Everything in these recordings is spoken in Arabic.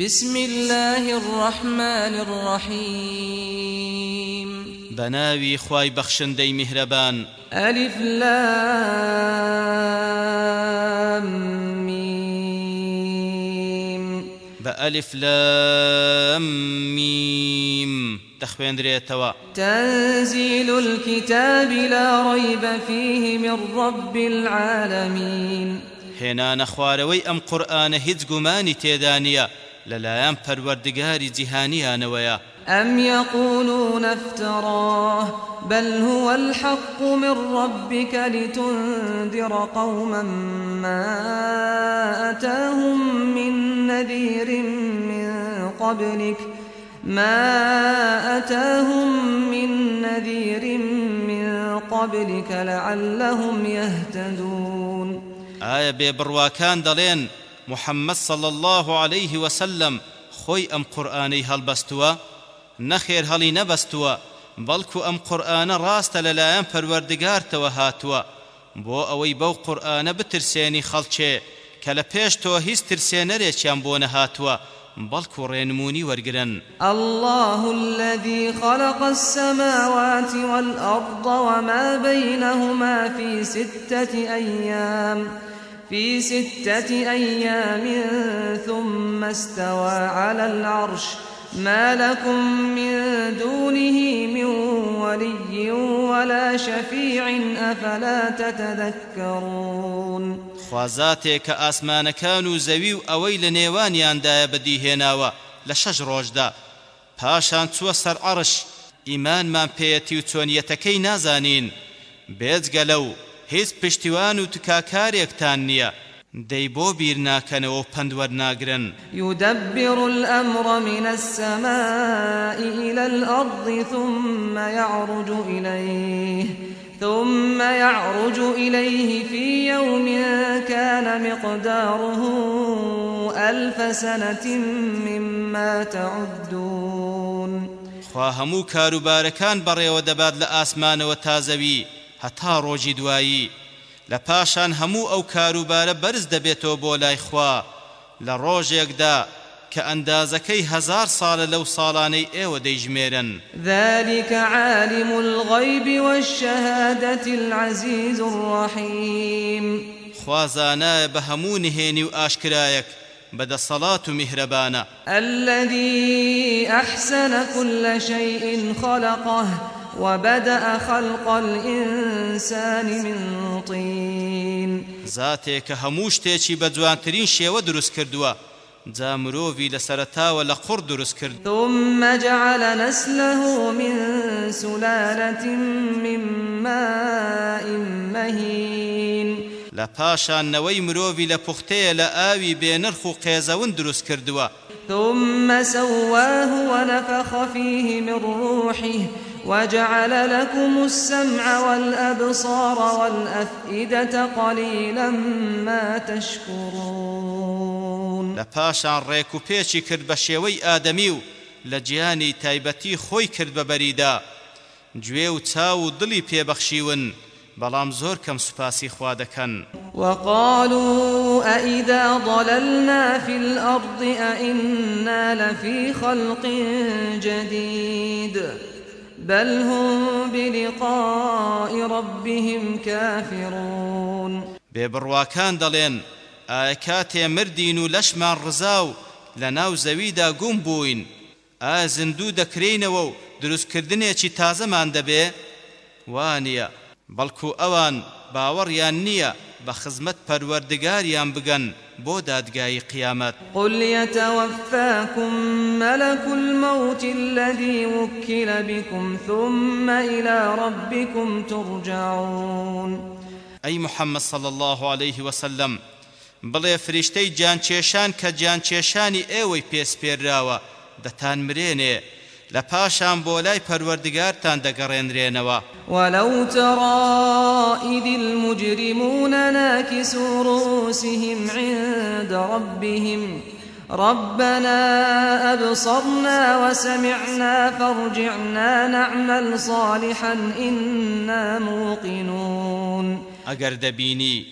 بسم الله الرحمن الرحيم بناوي خواي بخشندي مهربان ألف لام ميم بألف لام ميم تخوين دريتوا تنزيل الكتاب لا ريب فيه من رب العالمين. خوارەوەی ئەم قورآانە هیچ گومانی تێدانە لەلایەن پەروەردگاری جیهانیانەوەیە أم يقولون افتراه بل هو الحق من ربك لتنذر قوما ما أتاهم من نذير من قبلك ما أتاهم من نذير من قبلك لعلهم يهتدون. آية ببرواكان دلين محمد صلى الله عليه وسلم خوي أم قرآني هەڵبەستووە نەخێر هەڵی نەبەستووە بەڵکو ئەم قورآانە ڕاستە لەلایەن پەروەردگارتەوە هاتووە بۆ ئەوەی بەو قورآانە بترسێنی خەڵچێ کە لە پێش تۆ هیچ ترسێنەرێکیان بۆ نەهاتووە بەڵکو ڕێنمونی وەرگرن الله الذي خلق السماوات والأرض وما بينهما في ستة أيام في ستة أيام ثم استوى على العرش. ما لكم من دونه من ولي ولا شفيع أفلا تتذكرون؟ خوازاتێک کە ئاسمانەکان و زەوی و ئەوەی لە نێوانیاندایە بەدیهێناوە لە پاشان چووە سەر عەرش ئیمانمان پێیەتی و چۆنیەتەکەی نازانین. هیچ پشتیوان و تکاکارێکتان نییە. دەی بۆ بیر ناکەنەوە و پندوەرناگرن يدبر الأمر من السماء إلى الأرض ثم يعرج إليه ثم يعرج إليه في يوم كان مقداره ألف سنة مما تعدون. خوا هەموو کاروبارەکان بەڕێوە دەبات لە ئاسمانەوە تازەوی. هەتا ڕۆژی دوایی. لە پاشان هەموو ئەو کاروبارە بەرز دەبێتەوە بۆ لای خوا. لە ڕۆژێکدا کە ئەندازەکەی هەزار ساڵە لەو ساڵانەی ئێوە دەیژمێرن. ذلك عالم الغيب والشهادة العزيز الرحيم خوازانایە بە هەموو نهێنی و ئاشکرایەک بەدەسەڵات و میهرەبانە. الذي أحسن كل شيء خلقه. وبدأ خلق الإنسان من طين. کە هەموو شتێکی بە جوانترین شێوە دروست کردووە. جا مرۆڤی لە دروست کرد. ثم جعل نسله من سلالة من ماء مهين. پاشان نەوەی مرۆڤی لە پوختەیە لە ئاوی بێنرخ و قێزەون دروست کردووە. ثم سواه ونفخ فيه من روحه. وجعل لكم السمع والأبصار والأفئدة قليلا ما تشكرون. لە پاشان ڕێک و پێچی کرد بە شێوەی ئادەمی و لە گیانی تایبەتی خۆی کرد بە بەریدا. گوێ و چاو و دڵی پێبەخشیون بەڵام زۆر کەم سوپاسی خوا دەکەن. وقالوا أئذا ضللنا في الأرض أئنا لفي خلق جديد. بل هم بلقاء ربهم كافرون. ببرواكان دلين آيكاتي مردين لشمان رزاو لناو زويدا قوم بوين ئازندوو دەکرینەوە و دروستکردنێکی تازەمان دەبێ؟ وانە بەڵکو ئەوان باوەڕیان نییە بە خزمەت پەروەردگاریان بگەن. بۆ دادگای قیامەت. قل يتوفاكم ملك الموت الذي وكل بكم ثم إلى ربكم ترجعون. ئەی محەممەد صلى الله عليه وسلم بڵێ فریشتەی جانچێشان کە جانچێشانی ئێوەی پێسپێراوە دەتان مرێنێ لە پاشان بۆ لای پەروەردگارتان دەگەڕێنرێنەوە. ولو ترى إذ المجرمون ناكسوا رؤوسهم عند ربهم ربنا أبصرنا وسمعنا فارجعنا نعمل صالحا إنا موقنون. ئەگەر دەبینی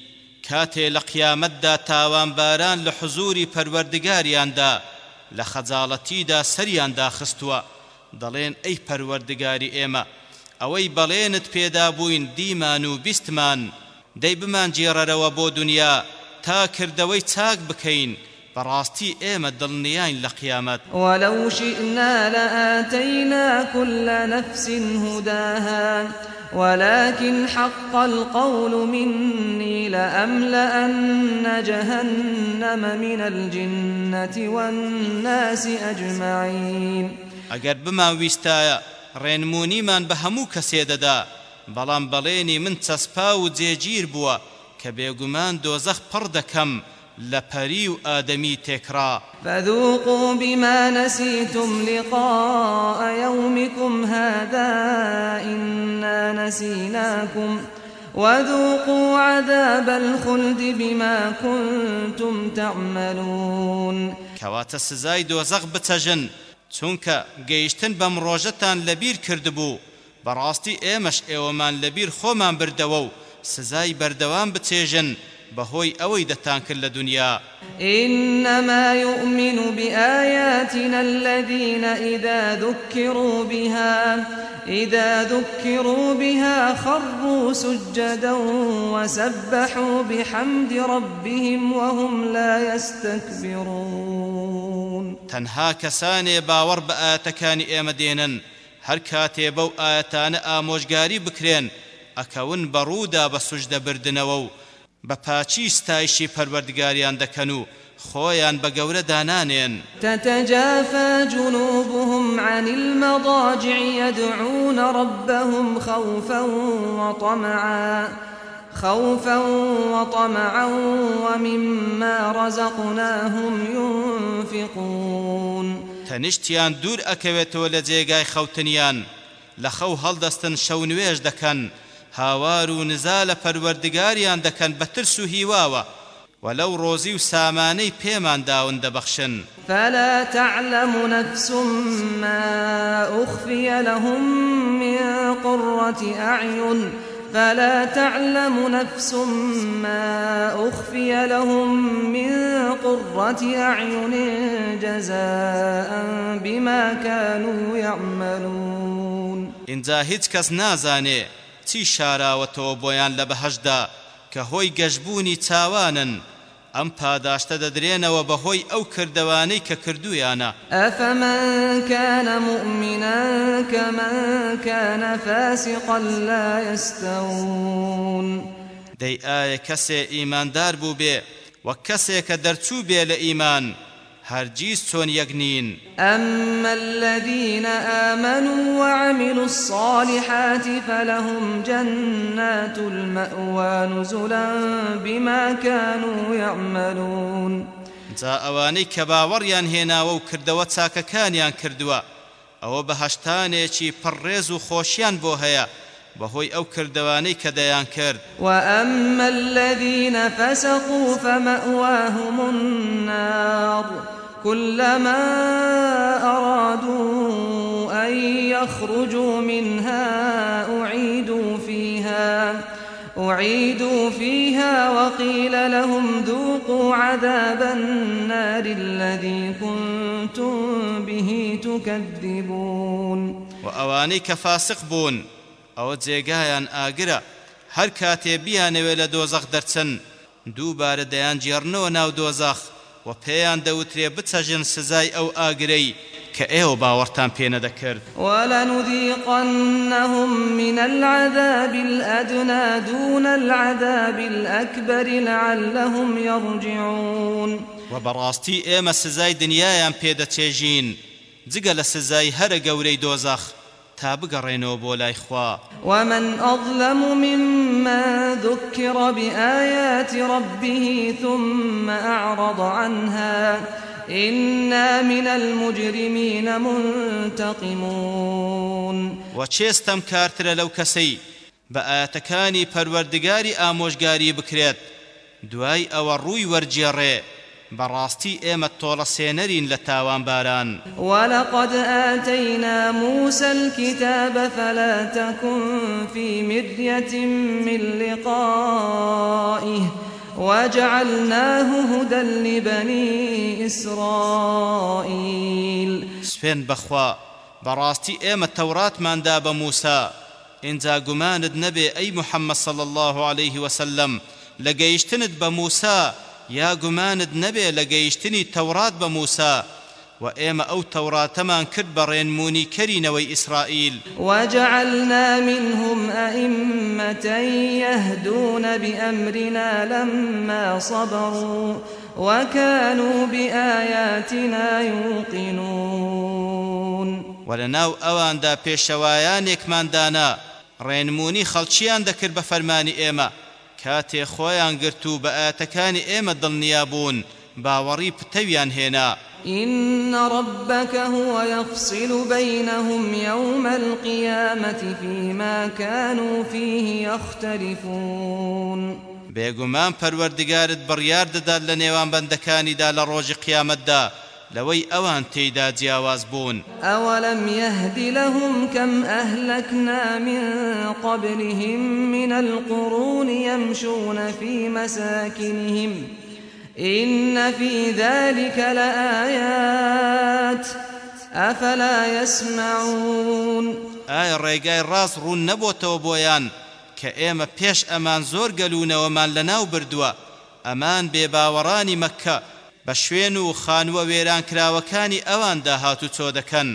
کاتێ لە قیامەتدا تاوانباران لە حزوری پەروەردگاریاندا لە خەجاڵەتیدا سەریان داخستووە دەڵێن ئەی پەروەردگاری ئێمە ئەوەی بەڵێنت پێدا بووین دیمان و بیستمان. دەی بمان جێڕەرەوە بۆ دنیا تا کردەوەی چاک بکەین براستي ايما دڵنیان لقيامات ولو شئنا لآتينا كل نفس هداها ولكن حق القول مني لأملأن جهنم من الجنة والناس أجمعين اگر بما ويستايا رينموني من بهمو كسيددا بەڵام بەڵێنی من چەسپا جێگیر بوو کە بێگومان دۆزەخ پڕ دەکەم لە پەری و ئادەمی تێکڕا فذوقوا بما نسيتم لقاء يومكم هذا إنا نسيناكم. وذوقوا عذاب الخلد بما كنتم تعملون. کەواتە سزای دۆزەخ بچێژن چونکە گەیشتن بەم ڕۆژەتان لەبیر کردبوو بەڕاستی ئێمەش ئێوەمان لەبیر خۆمان بردەوە و سزای بەردەوام بچێژن بهوي أوي دتان كل دنيا إنما يؤمن بآياتنا الذين إذا ذكروا بها إذا ذكروا بها خروا سجدا وسبحوا بحمد ربهم وهم لا يستكبرون. تەنها کەسانێ باوەڕ بە ئاەتەکانی ئێمە دێنن. هەر کاتێ بەو ئاەتانە ئامۆژگاری بکرێن ئەکەون بەڕوودا بە سوژدە بردنەوە و بە پاچی ستایشی پەروەردگاریان دەکەن و خۆیان بە گەورە دانانێن. تتجافى جنوبهم عن المضاجع يدعون ربهم خوفا وطمعا. خوفا وطمعا ومما رزقناهم ينفقون. تەنیشتیان دور ئەکەوێتەوە لە جێگای خەوتنیان لە خەو هەڵدەستن شەو نوێژ دەکەن هاوار و نزا لە پەروەردگاریان دەکەن بە ترس و هیواوە وە لەو ڕۆزی و سامانەی پێمان داون دەبەخشن فلا تعلم نفس ما أخفي لهم من قرة أعين فلا تعلم نفس ما أخفي لهم من قرة أعين جزاء بما كانوا يعملون. إن زاهد كس نازاني بۆیان لە بەهەشدا کە هۆی گەشتبوونی چاوانن ئەم پاداشتە دەدرێنەوە بەهۆی ئەو کردوانەی کە کردویانە ئەفەمەکەە مؤمینەکە منکەە فەسیقل لە ئێستەون دەی ئایە کەسێ ئیماندار بوو بێ وە کەسێکە دەرچوو بێ لە ئیمان. هرجيز چون يقنين أما الذين آمنوا وعملوا الصالحات فلهم جنات المأوى نزلا بما كانوا يعملون. جا ئەوانەی کە باوەڕیان هێناوە و کردەوە چاکەکانیان کردووە ئەوە بەهشتانێکی پڕێز و خۆشیان بۆ هەیە. بەهۆی ئەو کردوانەی کە دەیان کرد. وأما الذين فسقوا فمأواهم النار كلما أرادوا أن يخرجوا منها أعيدوا فيها أعيدوا فيها وقيل لهم ذوقوا عذاب النار الذي كنتم به تكذبون. وأواني كفاسق بون. ئەوە جێگایان ئاگرە. هەر کاتێ بیانەوێ لە دۆزەخ دەرچن دووبارە دەیان جێڕنەوە ناو دۆزەخ و پێیان دەوترێ بچەژن سزای ئەو ئاگرەی کە ئێوە باوەڕتان پێ نەدەکرد. ولنذيقنهم من العذاب الأدنى دون العذاب الأكبر لعلهم يرجعون. وبراستي ئێمە سزای دنیایان پێدەچێژین. جگە لە سزای هەرە گەورەی دۆزەخ. تا بگەڕێنەوە بۆ لای خوا. ومن أظلم مما ذكر بآيات ربه ثم أعرض عنها إنا من المجرمين منتقمون. وچێستم کارترە لەو کەسەی؟ بە ئاەتەکانی پەروەردگاری ئامۆژگاری بکرێت. دوای ئەوە ڕووی وەرجێڕێ. براستي ئێمە تۆڵە سێنەرین لە باران. ولقد آتينا موسى الكتاب فلا تكن في مرية من لقائه وجعلناه هدى لبني إسرائيل. سوێن بەخوا بەڕاستی ئێمە تەوراتماندا بە موسا ئینجا گومانت نەبێ ئەی محەممەد صل الله عليه وسلم بە موسا یا نەبێ لە گەیشتنی تەورات بە موسا وإيما أو توراتمان كرد برينموني كرينوي إسرائيل. وجعلنا منهم أئمة يهدون بأمرنا لما صبروا وكانوا بآياتنا يوقنون. ولناو أوان دا پێشەوایانێکمان دانا ڕێنمونی خەڵکییان دەکرد بە فەرمانی ئێمە کاتێ خۆیان گرت و بە ئاەتەکانی ئێمە دڵنیا بوون باوەڕی پتەویان هێنا. إن ربك هو يفصل بينهم يوم القيامة فيما كانوا فيه يختلفون. بێگومان پەروەردگارت بڕیار دەدات لە نێوان بەندەکانیدا لە ڕۆژی قیامەتدا لەوەی ئەوان تێیدا جیاواز بوون. ئەوەلم يهد لهم كم أهلكنا من قبلهم من يمشون في مساكنهم إن في ذلك لآيات أفلا يسمعون آية ڕێگای ڕاست ڕوون نەبۆتەوە بۆیان کە ئێمە پێش ئەمان زۆر گەلوونەوەمان لەناو بردووە؟ ئەمان بێباوەڕانی مەککە بە شوێن و خانووە وێران کراوەکانی ئەواندا هاتو چۆ دەکەن.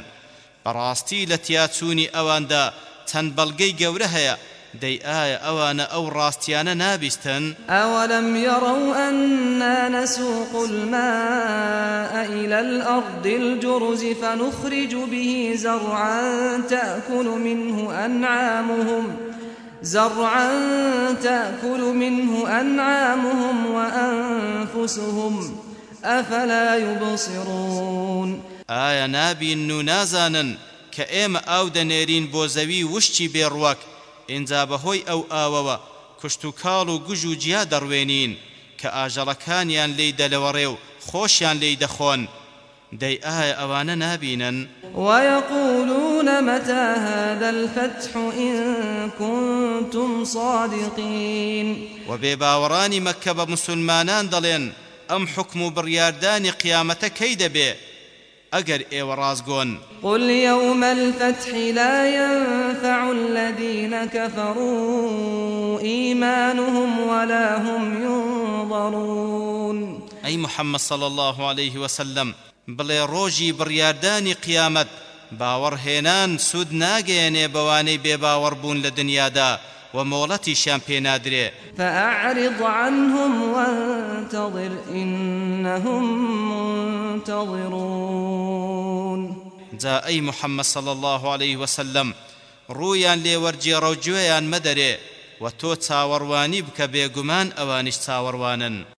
بەڕاستی لە تیاچوونی ئەواندا چەند بەڵگەی گەورە هەیە. دەی ئایا ئەوانە ئەو ڕاستیانە نابیستن؟ ئەوەلم يروا أنا نسوق الماء إلى الأرض الجرز فنخرج به زرعا تأكل منه أنعامهم زرعا تأكل منه أنعامهم وأنفسهم. أفلا يبصرون؟ آية نابي نازانا كأيم أو دنيرين بوزوي وشتي بيروك ئینجا بەهۆی ئەو ئاوەوە کوشت و کاڵ و گوژ و جیا دەڕوێنین کە ئاژەڵەکانیان لێی دەلەوەڕێ و خۆشیان لێی دەخۆن دي آية أوانا نابينا ويقولون متى هذا الفتح إن كنتم صادقين وبيباوراني مكة بمسلمانان دلين أم حكم برياردان قيامة كيد بيه ئەگەر ئێوە ڕازگۆن قل يوم الفتح لا ينفع الذين كفروا إيمانهم ولا هم ينظرون. أي محمد صلى الله عليه وسلم بڵێ ڕۆژی بڕیاردانی قیامەت باوەڕهێنان سوود ناگەێنێ بەوانەی بێباوەڕ بوون لە دنیادا ومولتي شامبي نادري فأعرض عنهم وانتظر إنهم منتظرون. جاء أي محمد صلى الله عليه وسلم ڕوویان لێوەرجێڕە و گوێیان مەدەرێ و تۆ چاوەڕوانی بکە بێگومان ئەوانیش چاوەڕوانن